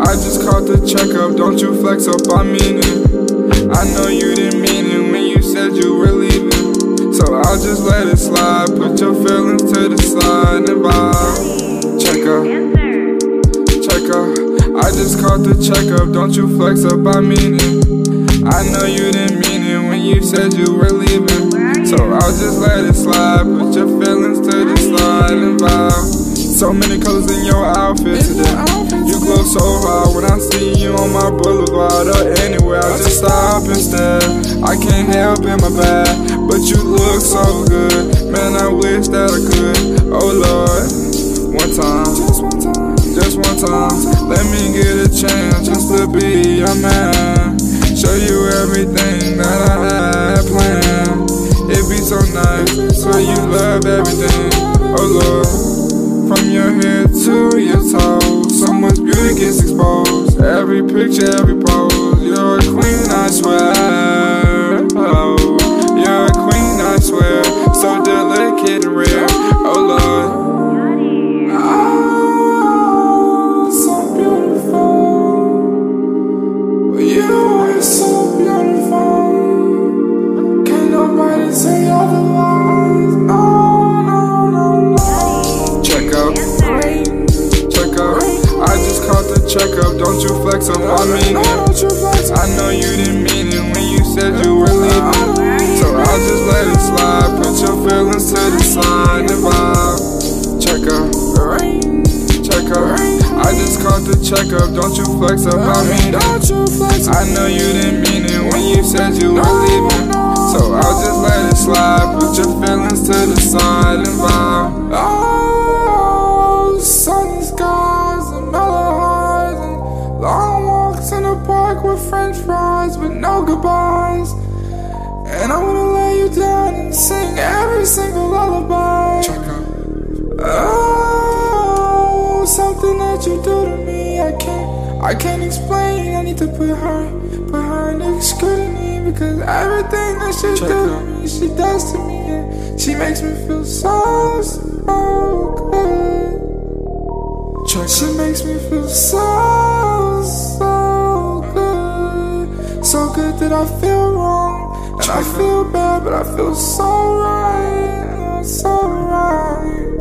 I just called to check up, don't you flex up, I mean it. I know you didn't mean it when you said you were leaving. So I'll just let it slide, put your feelings to the side and vibe. Check up, check up. I just called to check up, don't you flex up, I mean it. I know you didn't mean it when you said you were leaving. So I'll just let it slide, on my boulevard or anywhere. I just stop and instead. I can't help in my bad, but you look so good. Man, I wish that I could. Oh Lord, one time, just one time. Let me get a chance just to be your man. Show you everything that I had planned. It'd be so nice, so you love everything. Oh Lord. From your head to your toes, so much beauty gets exposed. Every picture, every pose, you're a queen, I swear. Oh, you're a queen, I swear. So delicate and rare. Oh Lord. Oh, so beautiful. You are so beautiful. Can't nobody say otherwise. Up. Don't you flex up on me. I know you didn't mean it when you said you were leaving. So I'll just let it slide. Put your feelings to the side and vibe. Check up, check up. I just called to check up. Don't you flex up on me. I know you didn't mean it when you said you were leaving. So I'll just let it slide. Put your feelings to the side and vibe. French fries with no goodbyes. And I wanna lay you down and sing every single lullaby. Oh, something that you do to me, I can't, I can't explain. I need to put her, her scrutiny because everything that she do to me, she does to me, and she makes me feel so, so good. She makes me feel so, I feel wrong, and I feel bad, but I feel so right, so right.